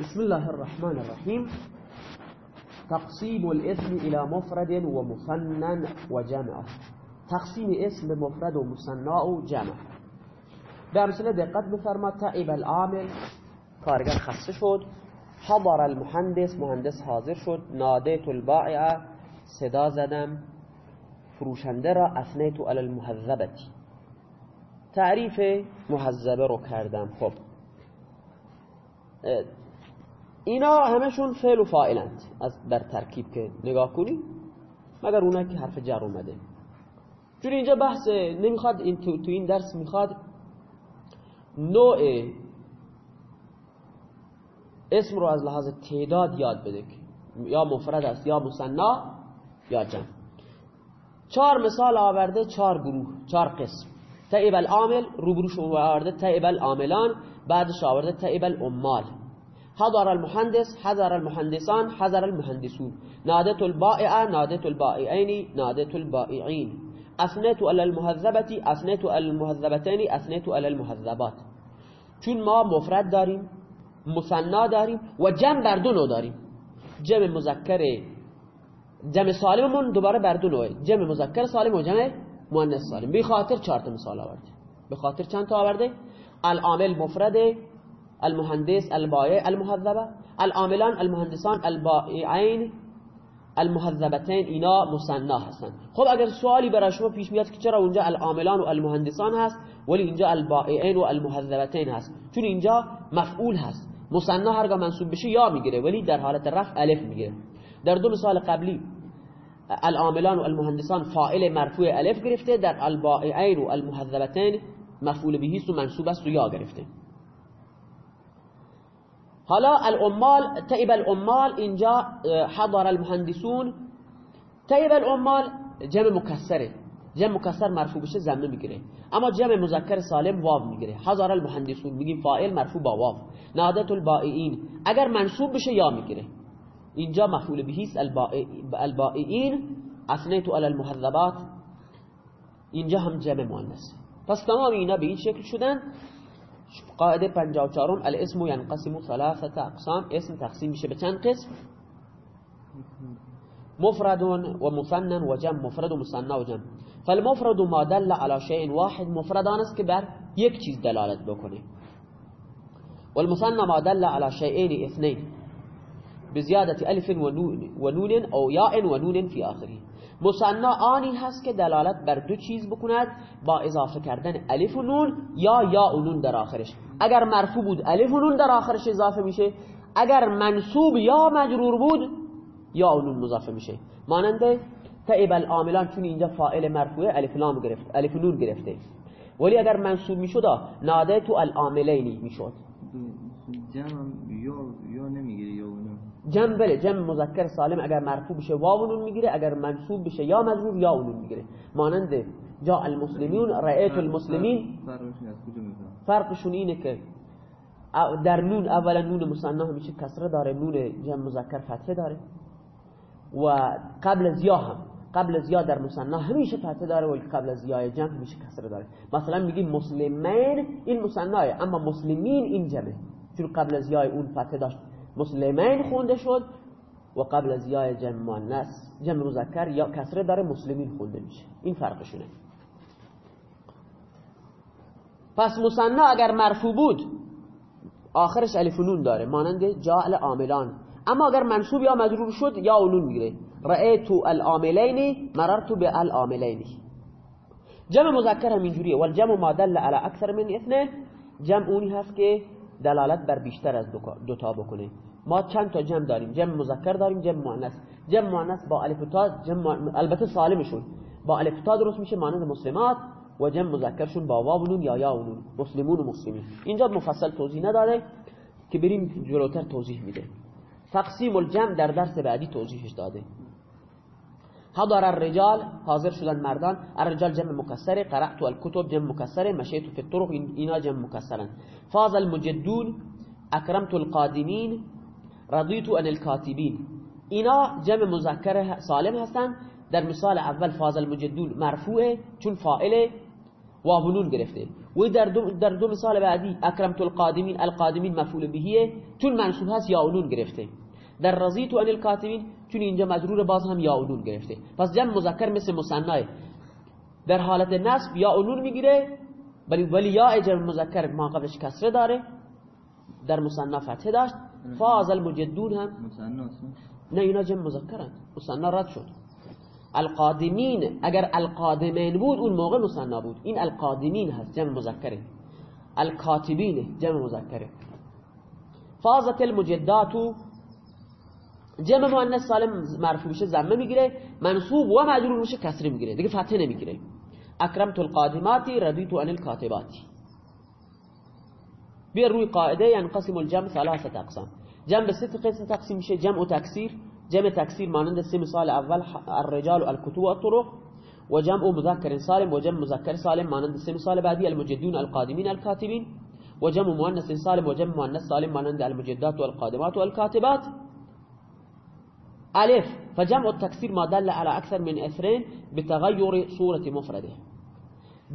بسم الله الرحمن الرحیم تقسیم الاسم إلى مفرد و مثنى و جمع تقسیم اسم مفرد و مثنا و جمع به امثله دقت بفرماد تعب العامل. کارگر خسته شد. حضر المهندس مهندس حاضر شد. نادیت البائع صدا زدم. فروشنده را اثنیت علی المهذبتی تعریف مهذبه رو کردم. خب. اینا همشون فعل و فاعلند. از در ترکیب که نگاه کنی مگر اونایی که حرف جر اومده. چون اینجا بحث نمی‌خواد این تو, تو این درس می‌خواد نوع اسم رو از لحاظ تعداد یاد بده یا مفرد است یا مصنا یا جمع. چهار مثال آورده چهار گروه چهار قسم. تعب العامل روبروش آورده تعب العاملان بعدش آورده تعب العمال. حضر المهندس حضر المهندسان حضر المهندسون. نادت البائع نادت البائعين نادت البائعين اثنيت على المهذبة اثنيت على المهذبتين اثنيت على المهذبات. چون ما مفرد داریم مثنا داریم و جمع بر دو نوع داریم. جمع مذکر جمع سالممون دوباره بر دو نوعه. جمع مذکر سالم و جمع مؤنث سالم. به خاطر چهار تا مثال آورده. به خاطر چند تا آورده؟ العامل مفرد المهندس البائع المهذبه العاملان المهندسان البائعین المهذبتین اینا مثنا هستن. خب اگر سوالی برای شما پیش میاد که چرا اونجا العاملان و المهندسان هست ولی اینجا البائعین و المهذبتین هست. چون اینجا مفعول هست. مثنا هرگاه منصوب بشه یا می‌گیره ولی در حالت رفع الف می‌گیره. در دو مثال قبلی العاملان و المهندسان فاعل مرفوع الف گرفته در البائعین و المهذبتین مفعول بهیست و منصوب است و یا گرفته. حالا العمال تعب العمال اینجا حضر المهندسون تعب العمال جمع مکسره جمع مکسر مرفوع بشه زمه میگیره اما جمع مذکر سالم واو میگیره. حضر المهندسون میگیم فاعل مرفوع با واو. نادت البائعین. اگر منصوب بشه یا میگیره. اینجا مفعول بهیست البائعین. اثنیت علی المهذبات اینجا هم جمع مؤنث. پس تمام اینا به این شکل شدن. قاعدة 54 الاسم ينقسم ثلاثة أقسام. اسم تقسیم میشه به چند قسم؟ مفرد و مثنى و جمع مفرد و مثنى و جمع. فالمفرد ما دل على شيء واحد مفردان است که بر دلالت والمثنى ما دل على شيئين اثنين بزیادت الف و نون أو یاء و نون فی آخره. مثنا آنی هست که دلالت بر دو چیز بکند با اضافه کردن الف و نون یا یا و نون در آخرش. اگر مرفوع بود الف و نون در آخرش اضافه میشه اگر منصوب یا مجرور بود یا و نون مضافه میشه. مانند تعب العاملان چون اینجا فاعل مرفوع الف لام گرفت الف و نون گرفته. ولی اگر منصوب می‌شد نادیت العاملین می‌شد. جمع یا یا نمی‌گیره یا اونو جمع بله جمع مذکر سالم اگر مرفوع بشه واو می‌گیره اگر منصوب بشه یا مجرور یا نون می‌گیره. مانند جا المسلمون رأیت المسلمین. فرقشون اینه که در نون اولا نون مثنا همیشه کسره داره نون جمع مذکر فتحه داره. و قبل از یا هم قبل از یا در مثنا همیشه فتحه داره و قبل از یا جمع همیشه کسره داره. مثلا میگیم مسلمین این مثناه اما مسلمین این جمعه چون قبل از یای اون فتحه داشت. مسلمین خونده شد و قبل از یای جمع مؤنث جمع مذکر یا کسره داره مسلمین خونده میشه. این فرقشونه. پس مثنا اگر مرفوع بود آخرش الف نون داره مانند جاء عاملان اما اگر منصوب یا مجرور شد یا نون می‌گیره. رأیت العاملین مررت بالعاملین. جمع مذکر هم اینجوریه. والجمع ما دل على اکثر من اثنين جمع اونی هست که دلالت بر بیشتر از دو تا بکنه ما چند تا جمع داریم. جمع مذکر داریم جمع مؤنث. جمع مؤنث با الف تا جمع البته سالمشون. با الف تا درست میشه مانند مسلمات و جمع مذکرشون با واو نون یا یا نون. مسلمون و مسلمین. اینجا مفصل توضیح نداره که بریم جلوتر توضیح میده. تقسیم الجمع در درس بعدی توضیحش داده. حضر الرجال حاضر شدن مردان. الرجال جمع مکسره قرأت الكتب جمع مکسره مشيت في الطرق اینا جمع مکسرن فاز المجدون اکرمت القادمین رضیت عن الكاتبین اینا جمع مذکر سالم هستن. در مثال اول فاز المجدون مرفوعه چون فاعل واو نون گرفته. و در دو, در دو مثال بعدی اکرمت القادمین القادمین مفعول بهیه چون منصوب هست یا اونون گرفته. در رضیت ان الکاتبین چون اینجا مجرور باز هم یا اونون گرفته. پس جمع مذکر مثل مثناه در حالت نصب یا اونون می‌گیره ولی ولی یا جمع مذکر ما قبلش کسره داره. در مثنا فتحه داشت. فاز المجدون هم. نه اینا جمع مذکرن. مثنا رد شد. القادمین اگر القادمین بود اون موقع مثنا بود. این القادمین هست جمع مذکره. الکاتبین جمع مذکره. فازت المجدات جمع مؤنث سالم مرفوع میشه ضمه میگیره منصوب و مجرور میشه کسره میگیره دیگه فتحه نمیگیره اکرمت القادماتی ردیت عن الکاتباتی بیا روی قاعدة ينقسم الجمع ثلاثة اقسام. جمع به سه قسم تقسیم میشه جمع و تکسیر جمع تکسیر مانند سه مثال اول الرجال الكتب والطرق و جمع مذکر سالم و جمع مذکر سالم مانند سه مثال بعدی المجدون القادمین الكاتبین و جمع مؤنث سالم و جمع مؤنث سالم مانند المجدات والقادمات والكاتبات الف فجمع التكسير ما دل على أكثر من اثرين بتغير صورة مفرده.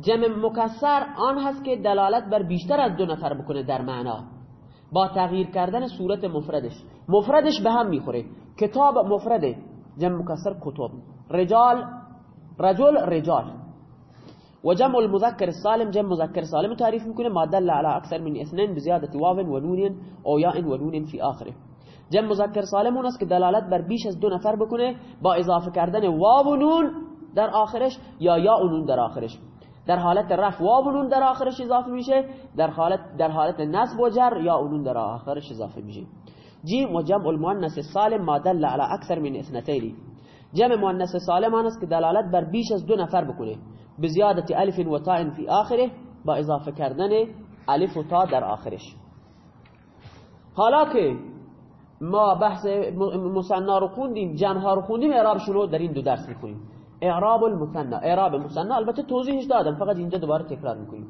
جمع مکسر آن هست که دلالت بر بیشتر از دو نفر بکنه در معنا. با تغییر کردن صورت مفردش. مفردش به هم می‌خوره. کتاب مفرده جمع مکسر کتب. رجال رجل رجال. و جمع المذكر السالم. جمع مذكر سالم تعریف می‌کنه. ما دل على اكثر من اثنين بزيادة واو و نون او یاء و نون في آخره. جمع مذکر سالم اون است که دلالت بر بیش از دو نفر بکنه با اضافه کردن واو و نون در آخرش یا یا و نون در آخرش. در حالت رفع واو و نون در آخرش اضافه میشه در حالت در حالت نصب و جر یا و نون در آخرش اضافه میشه. جیم و جمع المؤنث سالم ما دل على اکثر من اثنتين جمع مؤنث سالم آن است که دلالت بر بیش از دو نفر بکنه. به الف و تاء فی آخره با اضافه کردن الف و تا در آخرش. حالا که ما بحث مثنا رو خوندیم جمع رو خوندیم اعرابشون رو در این دو درس می‌کنیم اعراب المثنى اعراب مثنى البته توضیحش دادم فقط اینجا دوباره تکرار می‌کنیم.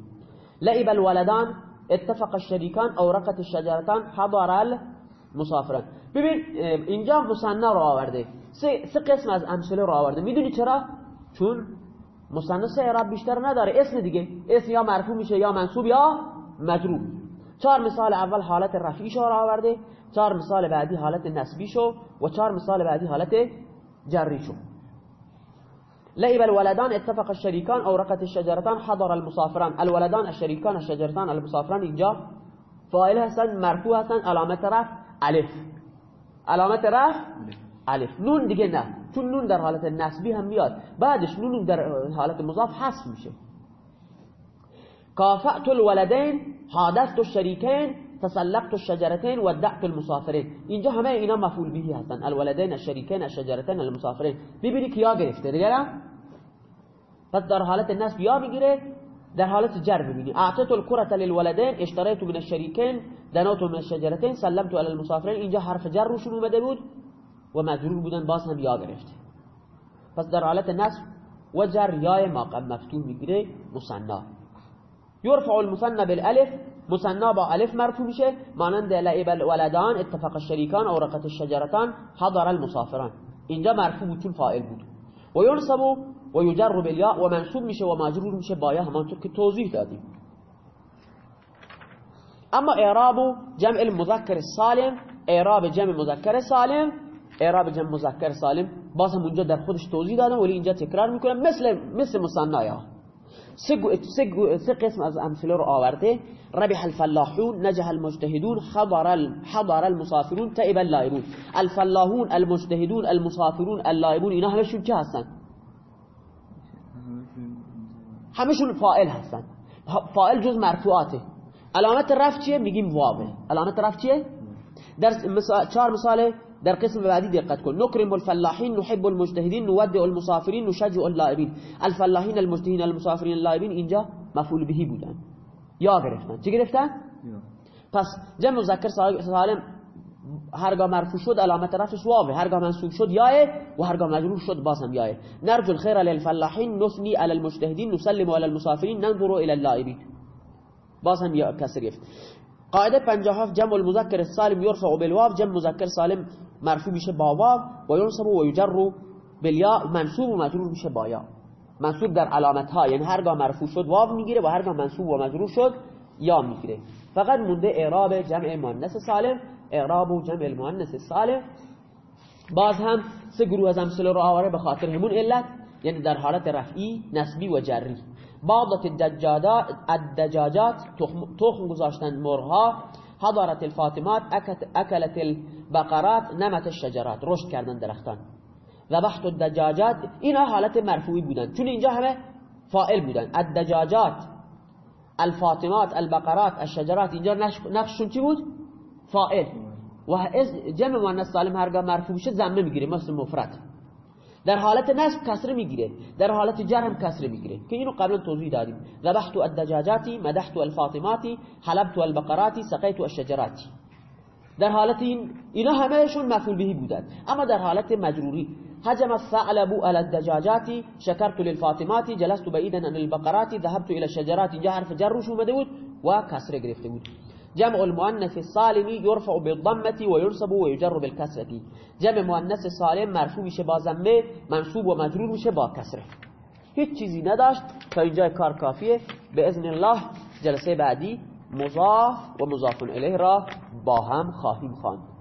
لعب الولدان اتفق الشریکان اورقت الشجرتان حضر المسافران. ببین اینجا مثنى رو آورده. سه, قسم از امثله رو آورده. می‌دونی چرا؟ چون مثنى سه اعراب بیشتر نداره. اسم دیگه. اسم یا مرفوع میشه یا منصوب یا مجرور چهار مثال اول حالت رفعی رو آورده چهار مثال بعدی حالت نسبی شو و چهار مثال بعدی حالت جری شو. لعب الولدان اتفق الشريكان رقت الشجرتان حضر المسافران. الولدان الشريكان الشجرتان المسافران اینجا فاعل هستن مرفوع هستن علامت رفع الف. علامت رفع الف. نون دیگه نه چون نون در حالت نسبی هم میاد. بعدش نون در حالت مضاف حذف میشه. کافأت الولدین حادثت الشریکین تسلقت الشجرتين ودعت المسافرين. اینجا همه اینا مفعول به هستن. الولدین الشریکین الشجرتين المسافرين ببینی که یا گرفته دیگه پس در حالت الناس یا میگیره در حالت جر ببینی اعطيت الكره للولدين اشتريت من الشريكين دنوت من الشجرتين سلمت على المسافرين اینجا حرف جر روشون اومده بود و مجرور بودن باز هم یا گرفته. پس در حالت نصب و جر ما مفتون میگیره مصنع يرفع المثنى بالألف مثنا با الف مرفوع میشه مانند لعب الولدان اتفق الشریکان أو رقت الشجرتان حضر المسافران اینجا مرفوع بود چون فاعل بود. و ینصب و یجر بالیا و منصوب میشه و مجرور میشه با همانطور که توضیح دادیم. اما اعراب جمع المذکر السالم اعراب جمع مذکر سالم اعراب جمع مذکر سالم. باز هم اونجا در خودش توضیح دادم ولی اینجا تکرار میکنم مثل مثل مصنع سه قسم از امثله رو آورده. ربح الفلاحون نجح المجتهدون حضر المسافرون تئب اللائبون. الفلاحون المجتهدون المسافرون اللائبون اینا همشون چه هستن؟ همشون فائل هستن. فائل جز مرفوعاته. علامت رفع چیه؟ میگیم واوه علامت رفع چیه؟ در چهار مثال در قسم بعدی دقت کن. نکرم الفلاحین نحب المجتهدین نودع المسافرین نشجع اللائبین. الفلاحین المجتهدین المسافرین اللائبین اینجا مفعول بهی بودن. یا گرفتن. چی گرفتن؟ پس جمع مذکر سالم هرگاه مرفوع شد علامت رفعش واوه. هرگاه منصوب شد یاه و هرگاه مجرور شد باز هم یاه نرجو الخير للفلاحین نثني على المجتهدین نسلم على المسافرین ننظر إلى اللائبین. باز هم یا کسر گرفت. قاعده 57 جمع المذکر السالم يرفع بالواو جمع مذکر سالم مرفوع میشه با واو و ینصب و یجر بالیا منصوب و مجرور میشه با یا. منصوب در علامت ها یعنی هرگاه مرفوع شد واو می‌گیره و هرگاه منصوب و مجرور شد یا می‌گیره. فقط مونده اعراب جمع مؤنث سالم اعراب و جمع المؤنث سالم. باز هم سه گروه از امثله رو آوره به خاطر همون علت یعنی در حالت رفعی نسبی و جری. بعضت الدجاجات تخم گذاشتن مرها حضرت الفاطمات اکلت البقرات نمت الشجرات. رشد کردن درختان. ذبحت الدجاجات. اینا حالت مرفوعی بودن. چون اینجا همه فائل بودن. الدجاجات الفاطمات البقرات الشجرات. اینجا نقششون چی بود؟ فائل و جمع مؤنث سالم هرگاه مرفوع بشه ضمه میگیره. مثل مفرد. در حالت نصب کسره می‌گیره در حالت جر هم کسره می‌گیره که اینو قبلا توضیح دادیم. ذبحت الدجاجاتی مدحت الفاطماتی حلبت البقراتی سقیت الشجراتی در حالت این اینا همهشون مفعول بهی بودن. اما در حالت مجروری هجم الثعلب على الدجاجات شکرت للفاطمات جلست بعيدا عن البقرات ذهبت الى الشجرات. اینجا حرف جر روش اومده بود و کسره گرفته بود. جمع المؤنث السالم يرفع بالضمه وينصب ويجر بالكسره جمع مؤنث سالم مرفوع میشه با ضمه منصوب و مجرور میشه با کسره. هیچ چیزی نداشت تا اینجا کار کافیه. به اذن الله جلسه بعدی مضاف و مضاف الیه را با هم خواهیم خواند.